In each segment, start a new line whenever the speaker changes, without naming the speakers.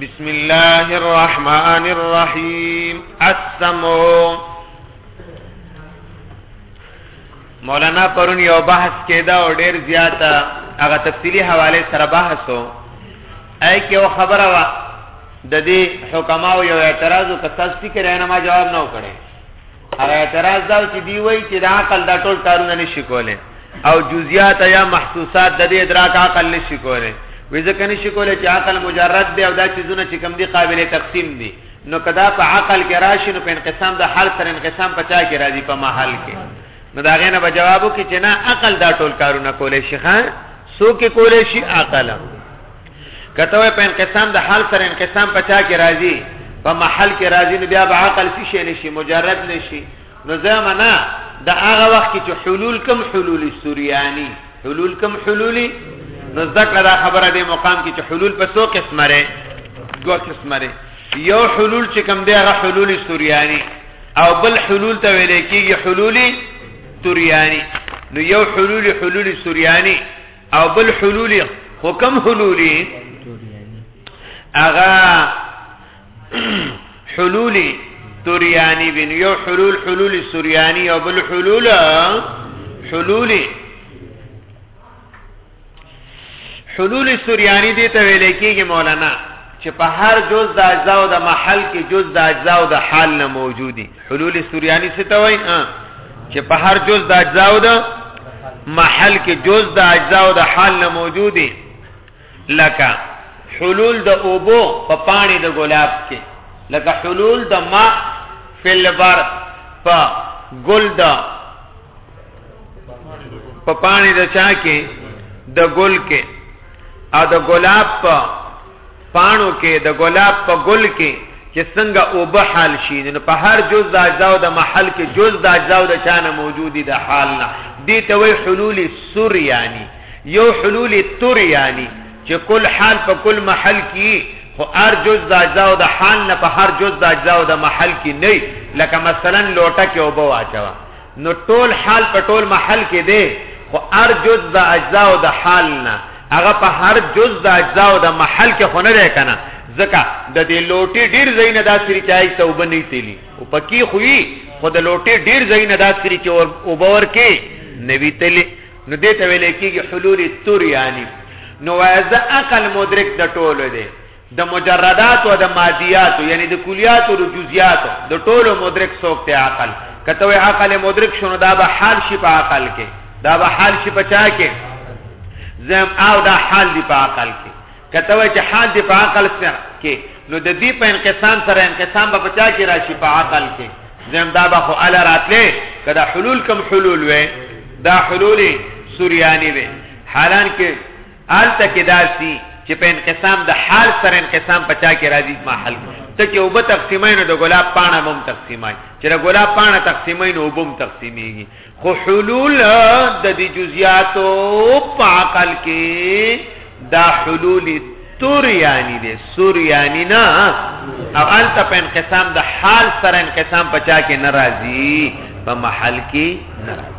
بسم الله الرحمن الرحيم السمو مولانا پرون یو بحث کېدا او ډېر زیاته هغه تفصیلی حواله سره بحث وو اې کې یو خبره وا د دې حکماو یو اعتراض او کساس فکر نه ما جواب نه وکړي هغه اعتراض دا چې دی وایي چې د عقل دا ټول کارونه نشي کولای او جزئیات یا محسوسات د دې ادراک عقل نشي کولای وې ځکه نشي کولای چې عقل مجرد دی او دا چیزونه چې کم دي قابل تقسیم دي نو کدا په عقل کې راشي نو په انقسام د حال سره انقسام پچا کې راځي په محل کې نو دا غینه به جوابو کې چې نه عقل دا ټول کارونه کولای شي خان سو کې کولای شي عقل کته وای په انقسام د حال سره انقسام پچا کې راځي په محل کې راځي نو بیا به عقل څه شي نشي مجرد نشي نو زمانہ د هغه وخت کې چې حلول کم حلول سوریانی حلول کم حلولی نو ذکر دا خبره د مقام کې چې حلول په څو قسمه لري دوه قسمه لري یو حلول چې کم دی هغه حلول سوریانی او بل حلول ته ویل کېږي حلول توریانی نو یو حلول حلول سوریانی او بل حلول خو کم حلولي اغا حلولي توریانی بن یو حلول حلول سوریانی او بل حلول حلولی حلول سوریانی دی ته ویل کېږي مولانا چې په هر جز د اجزاو د محل کې جز د اجزاو د حال نه موجودي حلول سوریانی څه ته وای چې په هر جز د اجزاو ده محل کې جز د اجزاو د حال نه موجودي لکه حلول د اوبو په پانی د ګلاب کې لکه حلول د ما فل بر په ګل د په پانی د چا کې د ګل کې ا د ګلاب په پاڼو کې د ګلاب په ګل کې چې څنګه او به حال شي نو په هر جز د اجزاء د محل کې جز د اجزاء د چانه موجودي د حال نه دي ته وی حلول سر یعنی یو حلول تر یعنی چې کل حال په کل محل کې خو هر جز د اجزاء د حال نه په هر جز د اجزاء د محل کې نه لکه مثلا لوټه کې او به واچوه نو ټول حال په ټول محل کې دی خو هر جز د اجزا او د حال نه هغه په هر جز د اجزا او د محل کې خو نه دی کنه ځکه د دې لوټي ډیر ځای نه دا سری چای ته وب نه تیلی او پکې خوې خو د لوټي ډیر ځای نه دا سری چې اور وبور کې نوی تلی نو دې ته ویل کېږي حلول التور یعنی نو وایزه عقل مدرک د ټولو دی د مجرداتو او د مادیاتو یعنی د کلیاتو او جزئیاتو د ټولو مدرک څوک ته عقل کته وی عقل مدرک شونه دا به حال شي په عقل کې دا به حال شي په چا کې زم او دا حال دی په عقل کې کته وی چې حال دی په عقل سره کې نو د دې په انقسام سره انقسام به پچا کې راشي په عقل کې زم دا به خو ال راتلې کدا حلول کم حلول وې دا حلول سوریانی وې حالان کې هلته کې داسي چې په انقسام د حال سره انقسام پچا کې راځي ما حل ته چې وب تقسیمای نو د ګلاب پاڼه هم تقسیمای چې د ګلاب پاڼه تقسیمای نو وبم تقسیمیږي خو حلول د دې جزئیاتو په عقل کې دا حلول تور یعنی دې سور یعنی نه او الته په انقسام د حال سره انقسام پچا کې ناراضي په محل کې ناراضي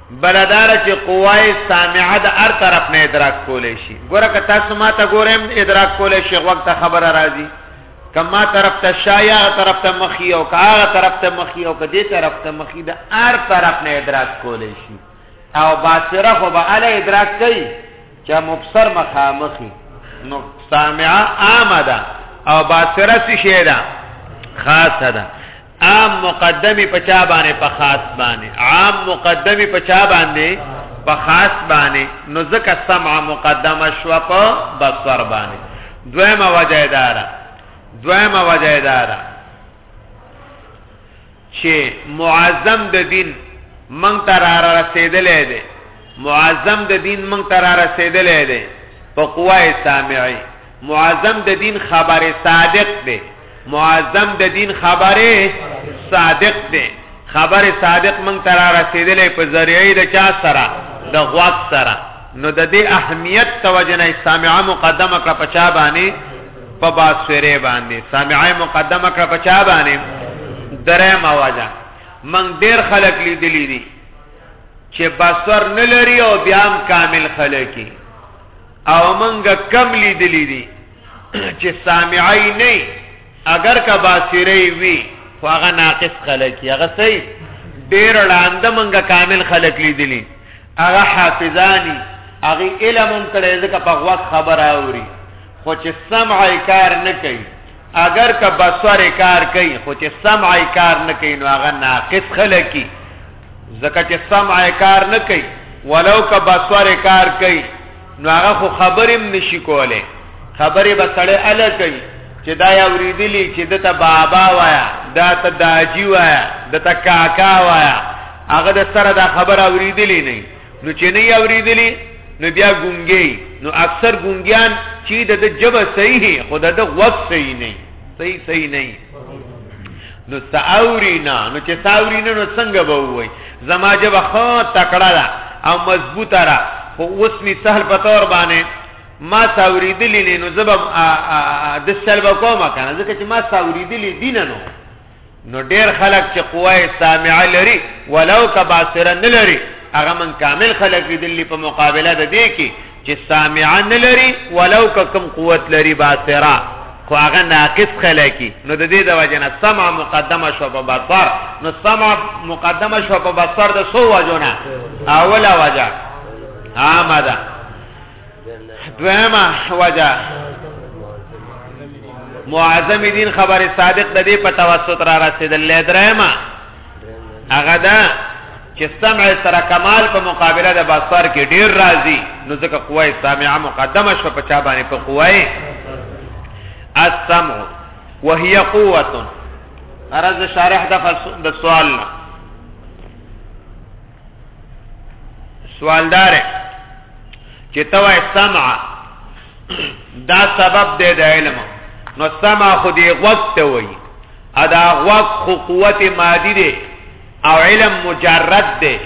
بله دا ده چې قوه سامعه د هر طرف نه ادراک کولی شي ګوره که تاسو ما ته ګورئ هم ادراک کولی شي غوږ ته خبره راځي که ما طرف ته شا یا هغه طرف ته مخي او که هغه طرف ته مخي او که دې طرف ته مخي د هر طرف نه ادراک کولی شي او باصره خو به هله ادراک کوي چې مبصر مخامخي نو سامعه عامه ده او باصره څه شی ده خاصه ده عام مقدمی پچا باندې په خاص باندې عام مقدمی پچا باندې په خاص باندې نو ځکه سمع مقدمه شو په بصر باندې دویمه وجه اداره دویمه وجه اداره چې معظم د دین مونږ ته را رسیدلې دی معظم د دین مونږ ته را رسیدلې دی په قوای سامعي معظم د دین خبره صادق دی معظم د دین خبره صادق دی خبر صادق مونږ تر رسیدلې په ذریعه د چا سره د غوږ سره نو د دې اهمیت توجنه سامعه مقدمه کړ پچا باندې په باسوره باندې سامعه مقدمه کړ پچا باندې درې مواجه مونږ ډیر خلک لیدلې دي چې بصر نه لري او بیا هم کامل خلک او مونږ کم لیدلې دي چې سامعی نه اگر که باصری وی خو هغه ناقص خلک یې هغه صحیح ډېر ړانده مونږه کامل خلک لیدلی هغه حافظانی هغه علم هم کړی ځکه په غوږ خبر اوري خو چې سمع کار نه کوي اگر که بصر کار کوي خو چې سمع کار نه کوي نو هغه ناقص خلک ځکه چې سمع کار نه کوي ولو که بصور کار کوي نو هغه خو خبرې هم نشي کولی خبرې به سړی اله کوي چې دا یا وریدلی چې د ته بابا وایا دا ته داجی وایا د ته کاکا وایا هغه د سره دا خبره وریدلی نه نو چې نه وریدلی نو بیا ګونګي نو اکثر ګونګیان چې د جبه صحیح خود د غوږ صحیح نه صحیح صحیح نه نو ساوري نه نو چې ساوري نه نو څنګه به وای زما جب خو تکړه ده او مضبوطه را خو اوس می سهل په تور باندې ما ساوري دلی نه نو زبم د سلب کوم کنه ځکه چې ما ساوري دلی دین نو نو ډیر خلک چې قوای سامعه لري ولو کباسره نه لري هغه من کامل خلک دلی په مقابله ده دی کې چې سامعه نه لري ولو که کوم قوت لري باصره خو هغه ناقص خلکی نو د دې د وجه نه سمع مقدمه شو په بصر نو سمع مقدمه شو په بصر د سو وجو نه اوله وجه عامه ده دویمه وجه معظم دین خبر صادق د دې په توسط را رسیدل لدرما هغه دا چې سمع سره کمال په مقابله د بصر کې ډیر راضي نو ځکه قوای سامعه مقدمه شو په چا باندې په قوای السمع وهي قوه ارز شارح د سوال نه سوال دار چې تو سمع دا سبب دی د علم نو سمع خو دی وخت وي ادا وخت خو قوت مادي دی او علم مجرد دی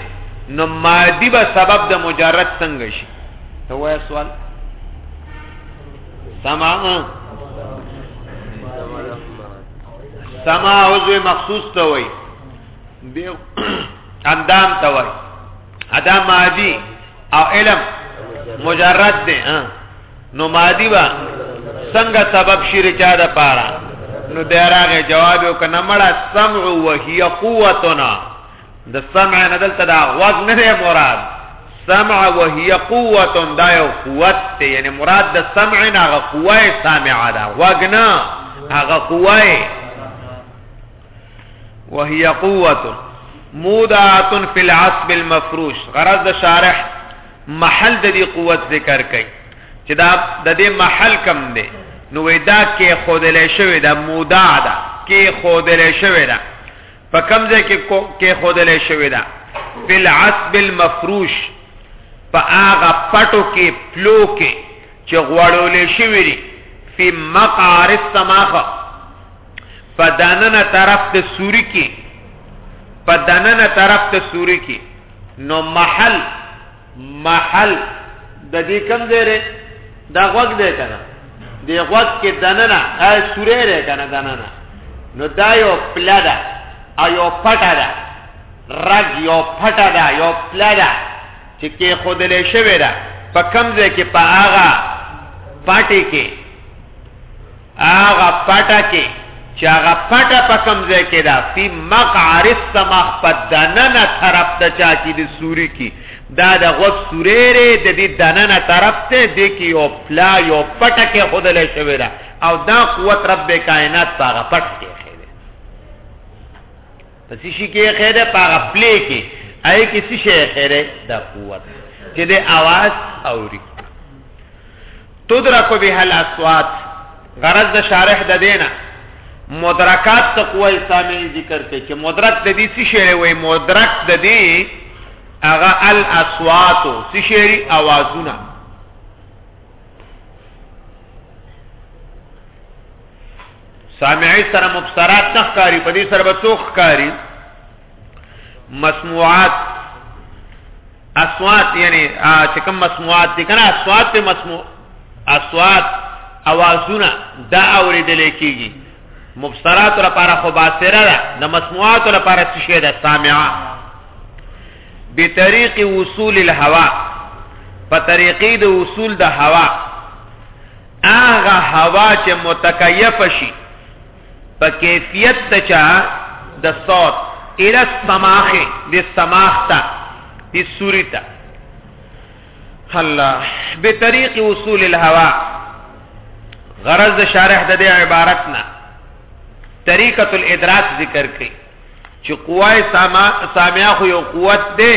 نو مادي به سبب د مجرد څنګه شي ته وای سوال سمع سمع عضو مخصوص ته وي اندام ته وای ادا مادي او علم مجرد دی نو مادي با څنګه سبب شیر چا د پاره نو دراغه جواب یو کنه مړه سمع او هي قوتنا د سمع نه دلته دا غوږ نه دی مراد سمع او هي قوت دا یو قوت دی یعنی مراد د سمع نه غوای سامع دا غوږ نه هغه قوای وهي قوت مودعات فی العصب المفروش غرض د شارح محل د دې قوت ذکر کړي چې دا د دې محل کم دی نو ودا کې خودلې شوی دا مودع ده کې خودلې شوی ده په کم ځای کې کې خودلې شوی ده فی العصب المفروش په هغه پټو کې پلو کې چې غوړولې شوی دی فی مقعر السماخه په دننه طرف د سوري کې په دننه طرف د سوري کې نو محل محل د دې کم ځای دی دا غوږ دی که نه د غوږ کې دننه سوری دی که نه دننه نو دا یو پله ده او یو پټه ده رګ یو پټه ده یو پله ده چې کې ښودلی شوې ده په کم ځای کې په هغه پاټې کې هغه پټه کې چې هغه پټه په کوم ځای کې ده فی مقعر السماخ په دننه طرف ته چا چې د سوري کې دا د غوږ سورې لري د دې دننه طرف ته د کې یو پلا یو پټه کې خودلې شوې ده او دا قوت رب کائنات په هغه پټه کې په څه شي کې خیر ده په پلی کې آی کې څه شي خیر ده قوت چې د आवाज اوري تدرک به الاصوات غرض د شارح د دینه مدرکات ته قوی سامي ذکر کوي چې مدرک د دې څه شی وي مدرک د دې هغه الاصوات څه شی اوازونه سامعی سره مبصرات نه ښکاری په دې سره به څوک ښکاری مسموعات اصوات یعنی چې کوم مسموعات دي کنه اصوات په مسموع اصوات اوازونه دا اوریدل کیږي مبصرات لپاره خو باصره ده د مسموعات لپاره څه شی ده سامعه به طریق وصول الهوا په طریقې د وصول د هوا هغه هوا چې متکیف شي په کیفیت ته چا د صوت الى السماخ د سماخ ته د سوري ته الله به طریق وصول الهوا غرض شارح د دې عبارت نه طریقه الادراک ذکر کړي چې قوای سامعه خو یو قوت دی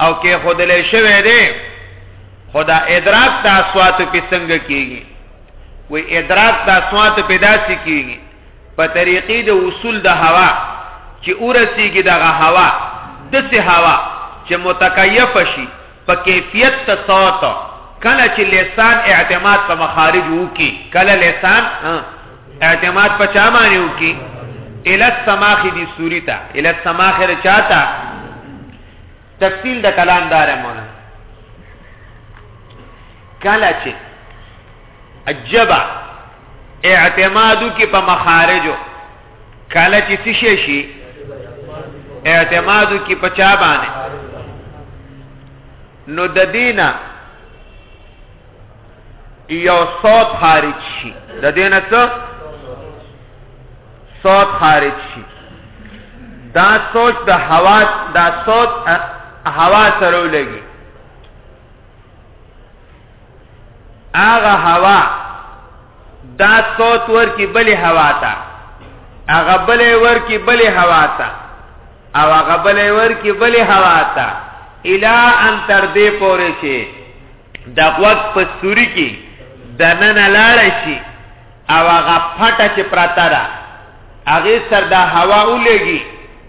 او کې خودلې شوی دی خدا ادراک د اصوات په څنګه کیږي وې ادراک د اصوات په داسې کیږي په طریقې د اصول د هوا چې اورسیږي دغه هوا دسه هوا چې متکیف شي په کیفیت ته صوت کله چې لسان اعتماد په مخارج وکي کله لسان اعتماد په چا باندې وکي ال السماخ دي سوري ته ال السماخ ر چاته تفصیل د کلام دار مولا کله چې اجبا اعتمادو کې په مخارجو کله چې څه شي شي اعتمادو کې پچا باندې نو د دینه یو صوت خارج شي د دینه څه صوت خارج شي دا صوت د هوا دا صوت هوا سره لګي هغه هوا دا صوت ور کی بلی هوا تا هغه بلی ور کی بلی هوا تا او هغه بلی ور کی بلی هوا تا الا ان تر دې پورې شي د غوږ په سوري کې د نن لاړ شي او هغه پټه چې پراته ده هغه سر د هوا ولګي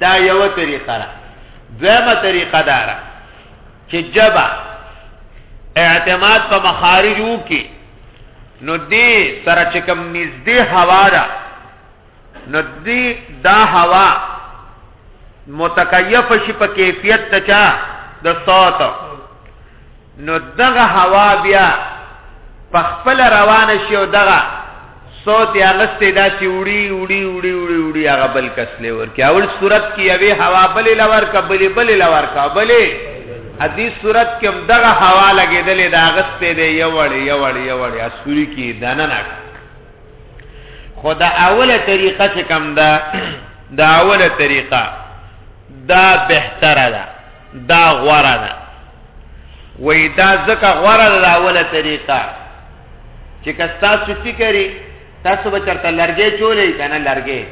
دا یو طریقه ده دویمه طریقه داره چې جبا اعتماد په مخارجو کې نو دې سره چې کوم نږدې هوا ده نو دې دا هوا متکیف شي په کیفیت د چا د صوت نو دغه هوا بیا په خپل روان شي او دغه صوت یا غستې دا چې وړي وړي وړي وړي وړي هغه بل کس لور کې اول صورت کې یوې هوا بلې لور کا بلې بلې لور کا بلې حدیث صورت کې هم دغه هوا لګېدلې دا غستې دی یو وړي یو وړي یو وړي اسوري کې دنه نه خو دا اوله طریقه چې کم ده دا اوله طریقه دا بهتره ده دا غوره ده وای دا ځکه غوره ده دا اوله طریقه چې که تاسو فکرې تاسو به چرته لرګې چولې کنه لرګې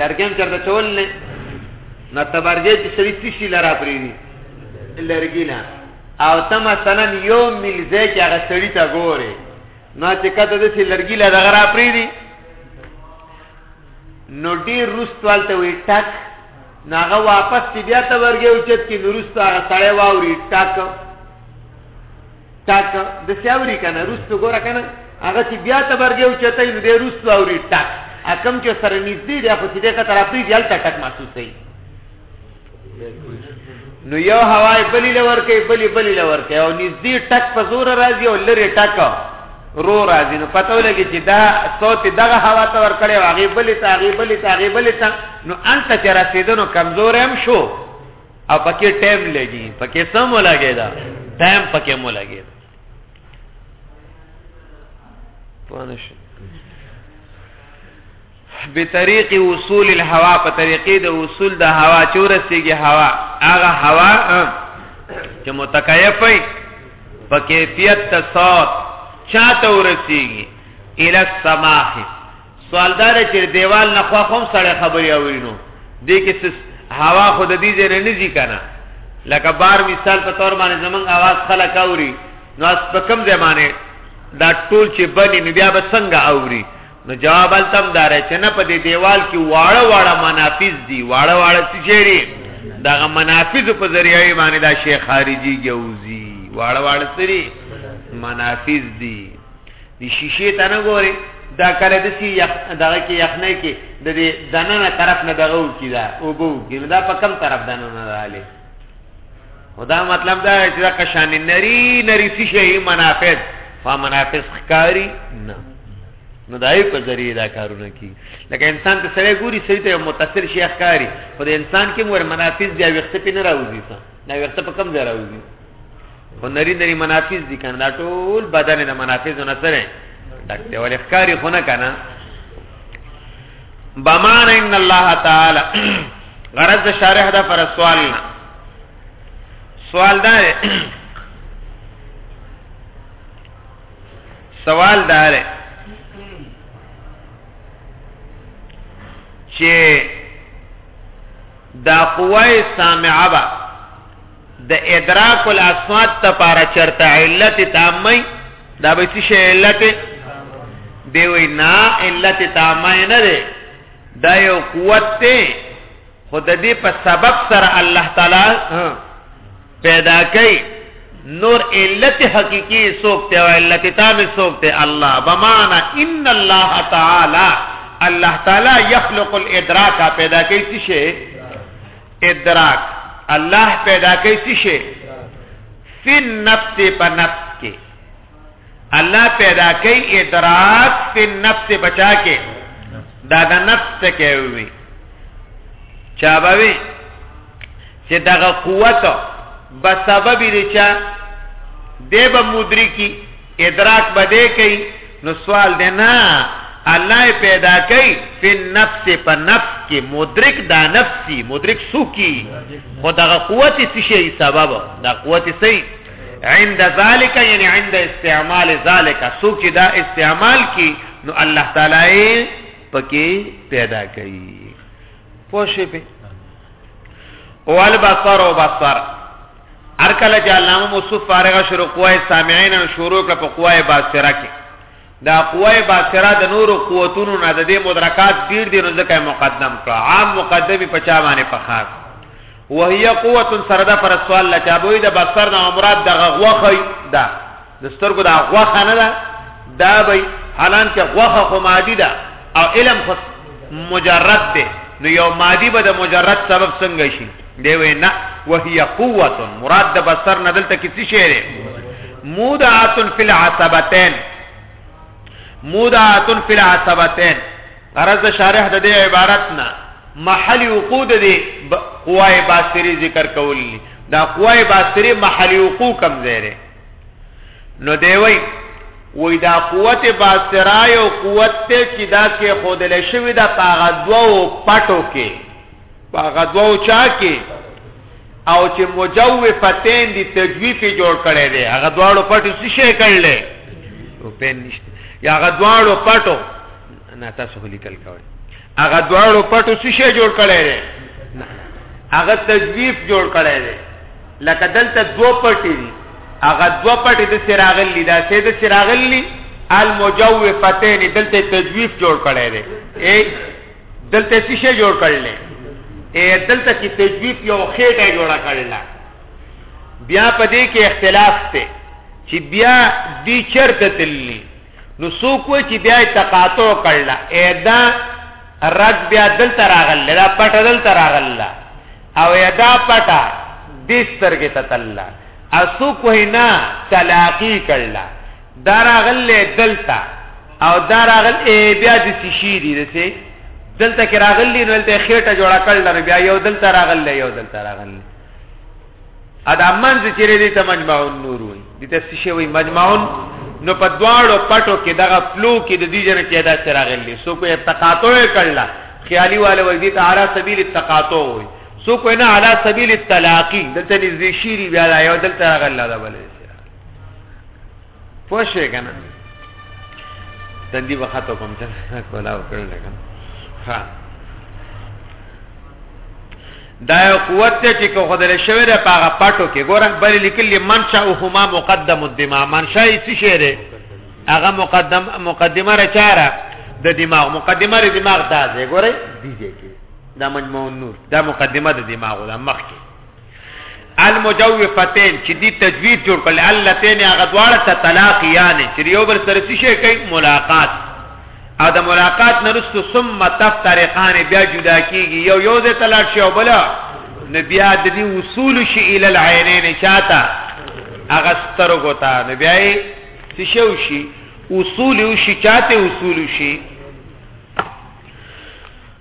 لرګې چرته چولې نه تبرګې چې سړي تشي لرا پریدي لرګې نه او ته مثلا یو میل ځای کې هغه سړی ته ګورې نو چې کته د سي لرګي لا دغه را پری دي نو ډیر رستوال ته وي ټک ناغه واپس چې بیا ته ورګي او چت کې نورست هغه سړی واوري ټک ټک د سیاوري کنه رستو ګور کنه هغه چې بیا ته ورګي او چت نو دې رستو واوري ټک اکم چې سره نږدې دی خو چې دې کتر اپری دی الته ټک محسوس دی نو یو هوای بلی لور کوي بلی بلی لور کوي او نږدې ټک په زور راځي او لری ټک رو راځي نو پته ولګي چې دا صوت دغه هوا ته ور کړي او هغه بلی ته هغه بلی ته هغه بلی ته نو انت چې رسیدنو کمزور هم شو او پکې ټایم لګي پکې سم ولګي دا ټایم پکې مو لګي پوه نشئ بطریق وصول الهوا په طریقې د وصول د هوا چورسیږي هوا هغه هوا چې متکیف وي په کیفیت ته صوت چاته ورسیږي الی السماح سوالدار چې دیوال نه خو هم سړی خبري اورینو دې کې هوا خو د دې ځای نه ځي کنه لکه بار مثال په تور باندې زمنګ आवाज خلک اوري نو اس په کم ځای باندې دا ټول چې بني نو بیا به څنګه اوري نو جواب التم دار چې نه په دې دیوال کې واړه واړه منافذ دي واړه واړه څه چیرې دا منافذ په ذریعہ باندې دا شیخ خارجي جوزي واړه واړه سری منافذ دي د شیشه ته نه ګوري دا کله د سی یخ دغه کې یخنه کې د دې دننه طرف نه دغه وکیدا او بو کې دا په کم طرف دننه رااله خدا مطلب دا چې دا قشان نری نری څه شي منافذ فمنافذ خکاری نه نو دای په ذریعہ دا کارونه کی لکه انسان ته سره ګوري سړي ته متصل شي اخکاری خو د انسان کې مور منافذ دی وخت په نه راوځي نه وخت په کم ځای راوځي خو نری نری منافذ دي کنه دا ټول بدن د منافذ نه سره ډکته ولې ښکاری خونه کنه بمان ان الله تعالی غرض شارح دا پر سوال نه سوال دا دی سوال دا دی چې دا قوه سامعه د ادراک الاصوات لپاره چرته علت تامه دا به څه شی علت دی وی نه علت تامه نه دی دا یو قوت دی خود دې په سبب سره الله تعالی پیدا کړي نور علت حقیقی سوکتے و علت تام سوکتے اللہ بمانا ان اللہ تعالی اللہ تعالی یخلق الادراکا پیدا کئی تشے ادراک الله پیدا کوي څه شي فی النفس په نفس کې الله پیدا کوي ادراک فی النفس بچا کې دا د نفس څه کوي چا باوي چې دغه قوت به سبب لري چې دیو مدرکی ادراک بده کوي نو سوال دی نه الله پیدا کوي په نفس په نفس کې مدرک دا نفسي مدرک سوکي خو دغه قوت څه شي سبب دا قوت سي عند ذالک یعنی عند استعمال ذالک سوکي دا استعمال کی نو الله تعالی پکې پیدا کوي پوښې په والبصر وبصر هر کله چې علامه موصوف فارغه شروع قوای سامعین او شروع کړ په قوای باصره کې دا قوای باصره د نورو قوتونو نه د دې مدرکات ډیر دي نو ځکه مقدم کړ عام مقدمي په چا باندې په خاص وهي قوت سردا پر سوال لچابوي د بصر نه مراد د غوخه ده د سترګو دا غوخه نه ده دا به حالان چې غوخه خو مادي ده او علم خو مجرد ده نو یو مادي به د مجرد سبب څنګه شي دی وی نه وهي قوت مراد د بصر نه دلته کسی شی دی مودعات فی العصبتین مودعات فی العصبتین غرض شارح د دې عبارت نه محل وقود دی قوای باستری ذکر کولی دا قوای باستری محل وقوع کم زیره نو دی وای وای دا قوت باصره یو قوت ته چې دا کې خودل شوی دا پاغه دوو پټو کې پاغه دوو چا کې او چې مجوفتین دی تجویف جوړ کړي دي هغه دواړو پټو څه شي کړل او پین نشته یا هغه دواړو پټو نه تاسو لیکل کوي هغه دواړو پټو څه شی جوړ کړی دی هغه تجویف جوړ کړی دی لکه دلته دو پټي دي هغه دو پټي د سراغل دي دا سید سراغل دي المجوفتین دلته تجویف جوړ کړی دی اے دلته څه شی جوړ کړل اے دلته کې تجویف یو خېټه جوړ کړل بیا پدې کې اختلاف ته چې بیا دی چرته تللی نو څوک وای چې بیا تقاطع کړل ادا رد بیا دل تراغل دا پټ دل تراغل او ادا پټا دستر کې تتلا اسو کوه نه تلاقی کړل دراغل دلتا او دراغل ای بیا د شي دي دسه دلته کې راغلی نو دلته خېټه جوړه کړل بیا یو دلته راغل یو دلته راغل ادا منځ چې لري ته مجمع النور وي دي ته څه شي وي مجمع نو په دواړو پټو کې دغه فلو کې د دې جن کې ادا سره غلي سو کوه تقاطع کړل خیالي والے وي دي ته على سبيل التقاطع وي سو کوه نه على سبيل التلاقي دلته نږدې شيري بیا یو دلته غلا ده بلې پوه شوې که نه تندي به خطو کوم چې کولا وکړل که نه ښه دا یو قوت دی چې کو خدای شوی دی په هغه پټو کې ګوره بل لیکلی منشا او هما مقدم الدماء منشا یې څه شی دی هغه مقدم مقدمه را چاره د دماغ مقدمه د دماغ دا دی ګوره دی دی کې دا مجموع نور دا مقدمه د دماغ دا مخ کې المجوفتین چې دی تجویف جوړ کړل اللتین هغه دواړه ته طلاق یانه چې یو بل سره څه شي کوي ملاقات او د ملاقات نرستو ثم تفترقان بیا جدا کیږي یو یو د طلاق شی او بل نو بیا د دې وصول شي ال العینین چاته هغه سترګو ته نو بیا یې څه شو شي وصول شي چاته وصول شي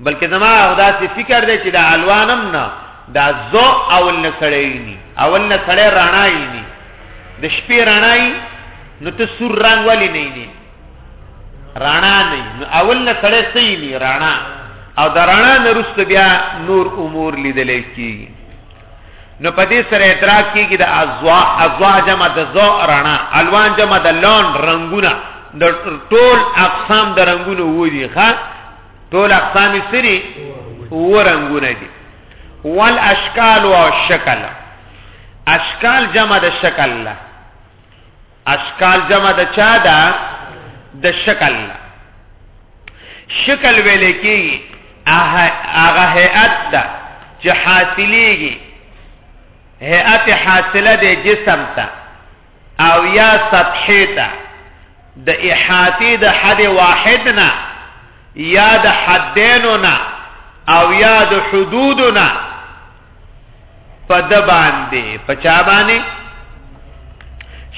بلکې زما او داسې فکر دی چې د الوانم نه دا زو اول نه سړی ني اول نه سړی رڼا یې ني د شپې رڼا یې نو ته سور رنگ ولی نه ني رڼا نه نو اول نه سړی سي ني رڼا او د رڼا نه رست بیا نور امور لیدل کی نو په دې سره اعتراض کیږي د ازوا ازوا جمع د زو رڼا الوان جمع د لون رنگونه د ټول اقسام د رنگونو وږي ښا ټول اقسام سری ورنګونه دي وال اشکال او شکل اشکال جمع د شکل لا اشکال جمع د چا دا د شکل لا شکل ویل کی هغه هيئت دا چې حاصلېږي هيئت حاصله د جسم ته او یا سطحې ته د احاطې د حد واحد نه یا د حدینو نه او یا د حدودو نه په د باندې په چا باندې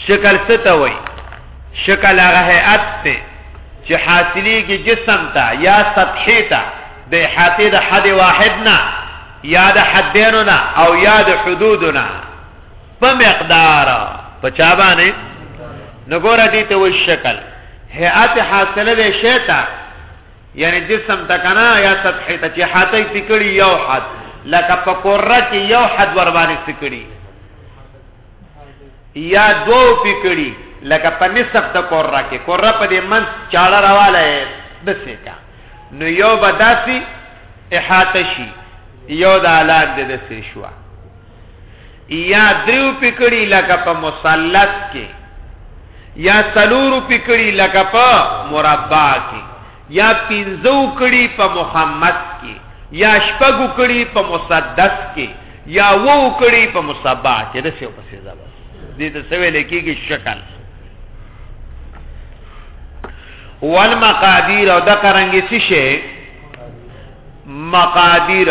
شکل څه ته وایي شکل هغه هيئت ته چې حاصلېږي جسم ته یا سطحې ته د احاطې د حد واحد نه یا د حدینو نه او یا د حدودو نه په مقدار په چا باندې نګوره دي ته وش شکل هيئت حاصله ده شیتا یعنی جسم تکنا یا سطح ته چې حاته تکړی یو حد لکه په کوره کې یو حد ور باندې تکړی یا دو پکړی لکه په نصف د کوره کې کوره په دې من چاړه راواله بسې کا نو یو بداسي احاطه شي یو د اعلان د دسې شوه یا دریو پکړی لکه په مثلث کې یا سلورو پکړی لکه په مربع کې یا پینځو کړی په محمد کې یا شپږو کړی په مسدس کې یا وو کړی په مصبع کې د څه په سزا بس دې د سوي لیکيږي شکل والمقادير او د قرانګي څه شي مقادير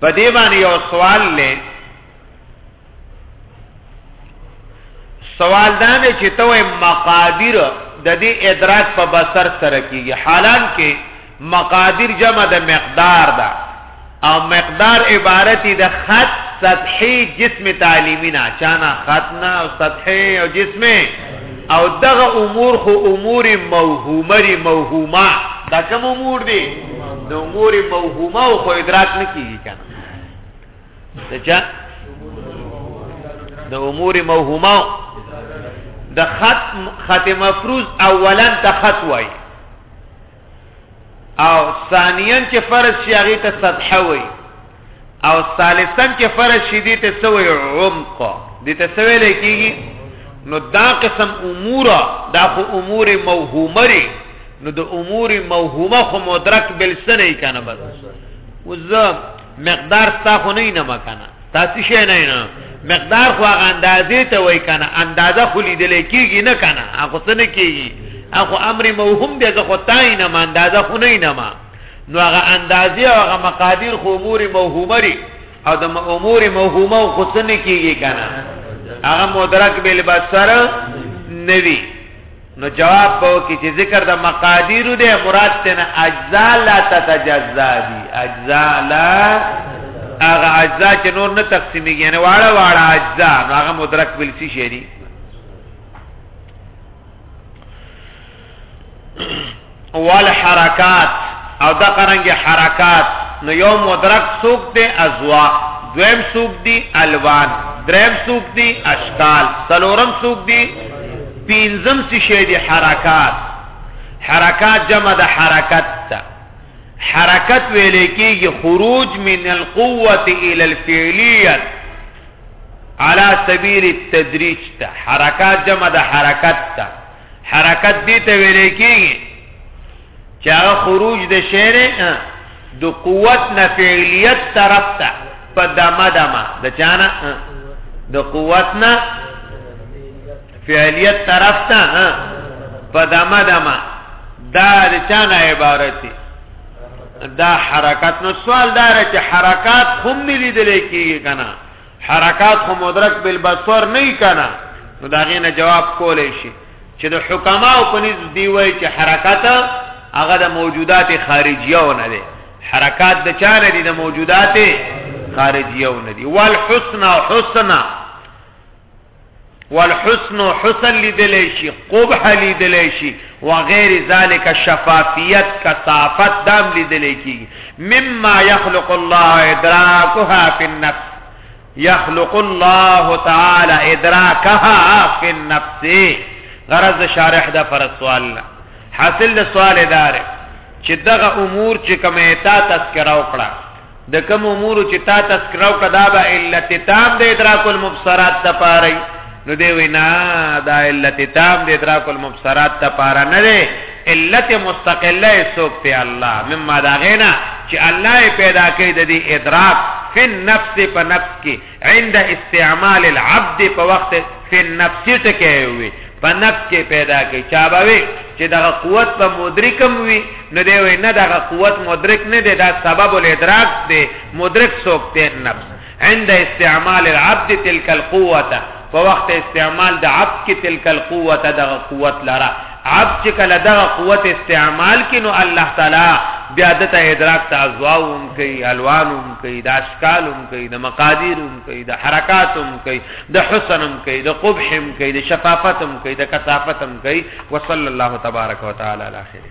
په دې باندې یو سوال لې سوال دا نه چې ته مقادیر د دې ادراک په بصر سره کیږي حالان کې مقادیر جمع د مقدار ده او مقدار عبارت د خط سطحي جسم تعلیمی نه چانا خط نه او سطحي او جسم او دغه امور خو امور موهومه ری موهومه دا کوم امور دی د امور موهومه او خو ادراک نه کیږي کنه دچا د امور موهومه د خط خط مفروض اولا ته خط وای او ثانیا چې فرض شي هغه ته سطح وي او ثالثا چې فرض شي دي ته سوې عمق دي ته سوې لکېږي نو دا قسم امور دا خو امور موهومه لري نو د امور موهومه خو مدرک بل سنې کنه بس وزه مقدار تا خو نه نه مکنه تاسو شي نه نه مقدار خو هغه اندازې ته وای کنه اندازه خو لیدل کېږي نه کنه هغه څه نه کېږي هغه امر موهم دی زه خو تای نه ما اندازه خو نه نه ما نو هغه اندازې او هغه مقادیر خو امور موهومه لري او د امور موهومه خو څه نه کېږي کنه هغه مدرک بل بصر نوی نو جواب به وکړي چې ذکر د مقادیرو دی مراد تنه اجزا لا تتجزا دي اجزا لا هغه اجزا چې نور نه تقسیمېږي یعنی واړه واړه اجزا نو هغه مدرک بل څه شي والحرکات او دغه رنګ حرکات نو یو مدرک سوق دی ازوا دویم سوق دی الوان دریم سوق دی اشکال سلورم سوق دی پینزم سی شی دی حرکات حرکات جمع د حرکت تا حرکت ویلې کېږي خروج من القوه الى الفعليه على سبيل التدريج تا حرکات جمع د حرکت تا حرکت دي ته ویل کېږي چې هغه خروج د شعر د قوت نه فعلیت طرف ته په دمه دمه د چانه د قوت نه فعلیت طرف ته په دمه دمه دا د چانه عبارت دی دا حرکت نو سوال دار چې حرکات هم نه لیدل کېږي کنه حرکات خو مدرک بالبصر نه کنا نو دا غینه جواب کولې شي چې د حکما او پنځ دی وای چې حرکت هغه د موجودات خارجیه و نه دي حرکات د چا نه دي د موجودات خارجیه و نه دي والحسن حسنا والحسن حسن لیدلی شي قبح لیدلی شي وغیر ذالک شفافیت کثافت دام لیدلی کی مما یخلق الله ادراکها فی النفس یخلق الله تعالی ادراکها فی النفس غرض شارح دا پر سوال حاصل سوال دار چې دغه امور چې کومه تا تذکرہ وکړه د کوم امور چې تا تذکرو کدا به علت تام د ادراک المبصرات ته پاره نو دی وینا دا علت تام د ادراک المبصرات ته پاره نه دی علت مستقله سوک ته الله مما دا غینا چې الله پیدا کړي د دې ادراک فن نفس په نفس کې عند استعمال العبد په وخت فی النفس ټکی وي په نفس کې پیدا کی چا به وي چې دغه قوت په مدرکم وي نو دی وي نه دغه قوت مدرک نه دی دا سبب الادراک دی مدرک څوک دی نفس عند استعمال العبد تلك القوه په وخت استعمال د عبد کې تلک القوت دغه قوت لره عبد چې کله دغه قوت استعمال کړي نو الله تعالی بیا د ته ادراک ته ازواوم کوي الوانوم کوي د اشکالوم کوي د مقادیروم کوي د حرکاتوم کوي د حسنم کوي د قبحم کوي د شفافتم کوي د کثافتم کوي وصلی الله تبارک وتعالى علی خیر